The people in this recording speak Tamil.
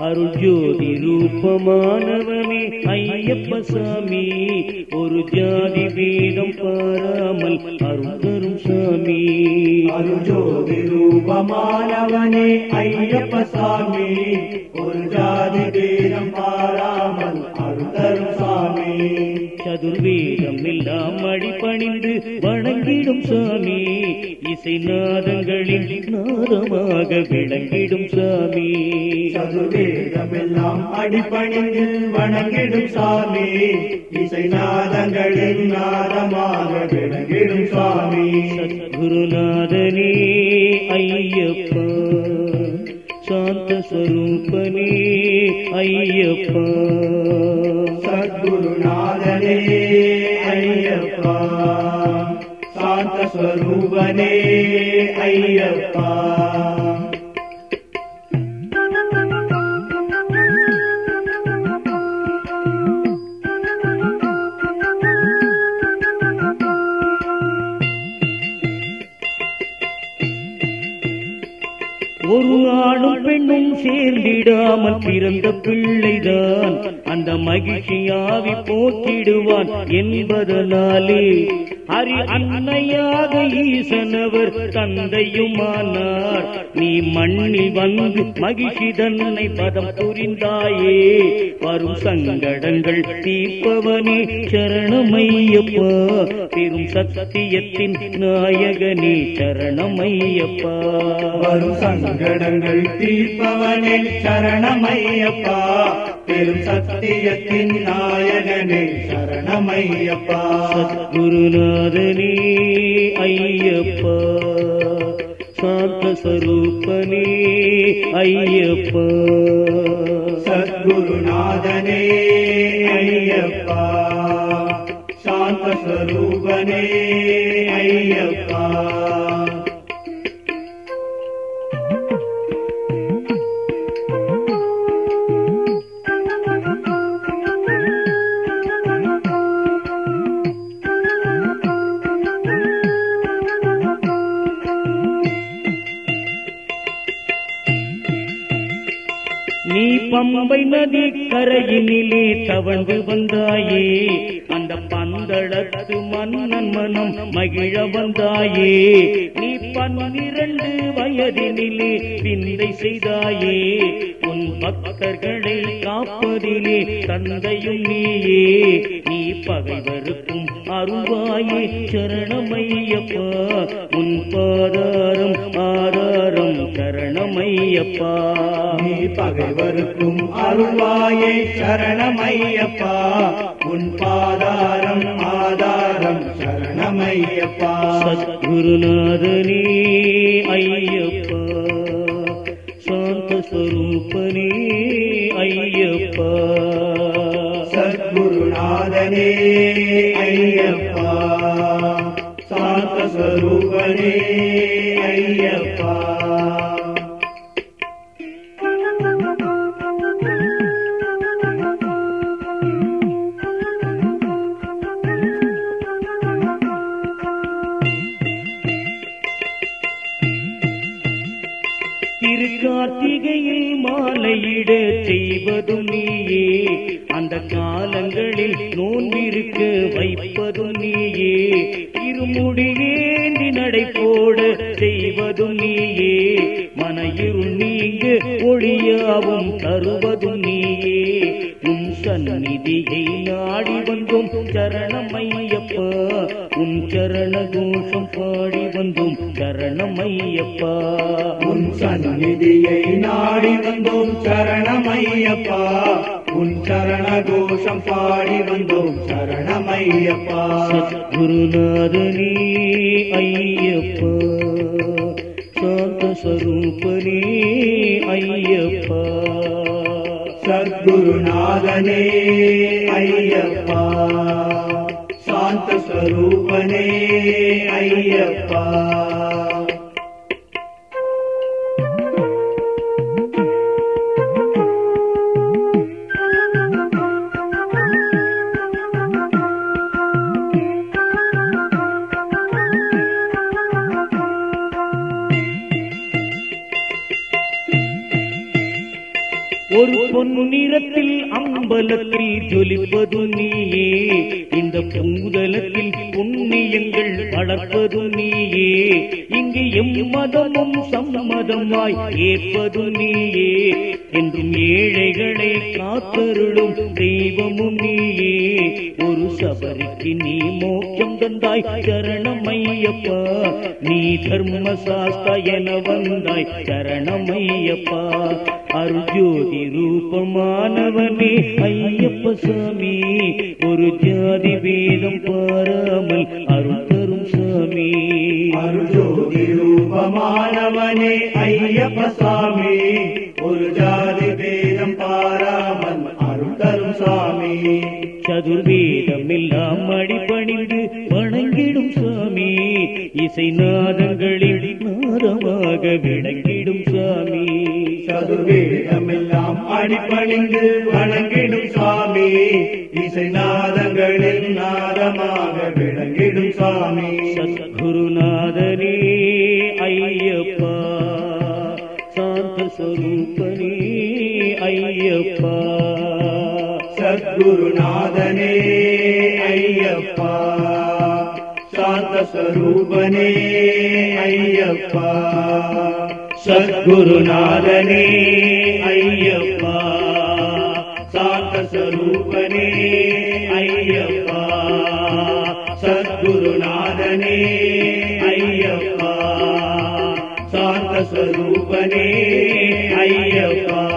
அருள் ஜோதி ரூபமானவனே ஐயப்ப சாமி. ஒரு ஜாதி வேதம் பாராமல் அருள் தரும் சாமி. அருஜோதி ரூபமானவனே ஐயப்ப சாமி. ஒரு ஜாதி வேதம் பாராமல் அருந்தரும் சாமி. சதுர்வேதம் எல்லாம் அடிபணிந்து வணங்கிடும் சாமி. இசை நாதங்களின் நாதமாக விளங்கிடும் சாமி. சதுர்வேதமெல்லாம் அடிப்பணிந்து வணங்கிடும் சாமி. இசை நாதங்களின் நாதமாக விளங்கிடும் சாமி. குருநாதனே ஐயப்பா சாந்த ஸ்வரூபனே ஐயப்பா. சத்குருநாதனே ஐயப்பா. சாந்த ஸ்வரூபனே ஒரு ஆணும் பெண்ணும் சேர்ந்திடாமல் பிறந்த பிள்ளைதான். அந்த மகிழ்ச்சியாவி போக்கிடுவான் என்பதனாலே. ஹரி அன்னையாக ஈசனவர் தந்தையுமானார். நீ மண்ணில் வந்து மகிழ்ச்சி தன்னை பதம் புரிந்தாயே. வரும் சங்கடங்கள் தீர்ப்பவனே சரணமையப்பா. பெரும் சத்தியத்தின் நாயகனே சரணமையப்பா. வரும் சங்கடங்கள் தீர்ப்பவனே சரணமையப்பா. பெரும் சத்தியத்தின் நாயகனே சரணமையப்பா. குருநாதனே ஐயப்பா. சாந்த ஸ்வரூபனே ஐயப்பா. சத்குருநாதனே ஐயப்பா. சாந்த ஸ்வரூபனே ஐயப்பா. பம்பை நதி கரையினிலே தவழ்ந்து வந்தாயே. அந்த பந்தளத்து மன்னன் மனம் மகிழ வந்தாயே. நீ பன்னிரண்டு வயதினிலே விந்தை செய்தாயே. உன் பக்தர்களை காப்பதிலே தந்தையும் நீயே. நீ பகைவருக்கும் அருவாயே சரணமையப்பா. உன் பாதாரம் ஆதாரம் சரணமையப்பா நீ பகைவருக்கும் அருள்வாயே சரணமையப்பா. உன் பாதாரம் ஆதாரம் சரணமையப்பா. சத்குருநாதனே ஐயப்பா. சாந்த ஸ்வரூபனே ஐயப்பா. சத்குருநாதனே ஐயப்பா. சாந்த ஸ்வரூபனே ஐயப்பா. கார்த்திகையில் மாலையிட செய்வதும் நீயே. அந்த காலங்களில் நோன்பிருக்க வைப்பதும் நீயே. இருமுடியேந்தி நடை போட செய்வதும் நீயே. மன இருள் நீங்க ஒளியாவும் தருவதும் நீயே. உன் சந்நிதியை நாடி வந்தோம் சரணமையப்பா. உன் சரண கோஷம் பாடி வந்தோம் சரணமையப்பா. சந்நிதியை நாடி வந்தோம் சரணமையப்பா. உன் சரண கோஷம் பாடி வந்தோம் சரணமையப்பா. குருநாதனே ஐயப்பா. சாந்த ஸ்வரூபனே ஐயப்பா. சத்குருநாதனே ஐயப்பா. சாந்த ஸ்வரூபனே ஐயப்பா. ஒரு பொன்னிறத்தில் அம்பலத்தில் ஜொலிப்பது நீயே. இந்த பூதலத்தில் புண்ணியங்கள் வளர்ப்பது நீயே. இங்கு எம் மதமும் சம்மதமாய் ஏற்பது நீயே. என்றும் ஏழைகளை காத்தருளும் தெய்வமும் நீயே. சபரிக்கு நீ மோக்கம் தந்தாய் சரணமையப்பா. நீ தர்ம சாஸ்தா என வந்தாய் சரணமையப்பா. அருஜோதி ரூபமானவனே ஐயப்ப சாமி. ஒரு ஜாதி வேதம் பாராமல் அருள் தரும் சாமி. அருஜோதி ரூபமானவனே ஐயப்ப சாமி. ஒரு ஜாதி பேதம் பாராமல் தரும் சாமி. சதுர்வேதம் எல்லாம் அடிபணிந்து வணங்கிடும் சாமி. இசை நாதங்களில் நாதமாக விளங்கிடும் சாமி. சதுர்வேதமெல்லாம் அடிப்பணிந்து வணங்கிடும் சாமி. இசை நாதங்களில் நாதமாக விளங்கிடும் சாமி. சத்குருநாதனே ஐயப்பா சாந்த ஸ்வரூபனே स्वरूपने अय्यप्पा। शान्तस्वरूपने अय्यप्पा। सद्गुरुनादने अय्यप्पा। शान्तस्वरूपने अय्यप्पा। सद्गुरुनादने अय्यप्पा। शान्तस्वरूपने अय्यप्पा।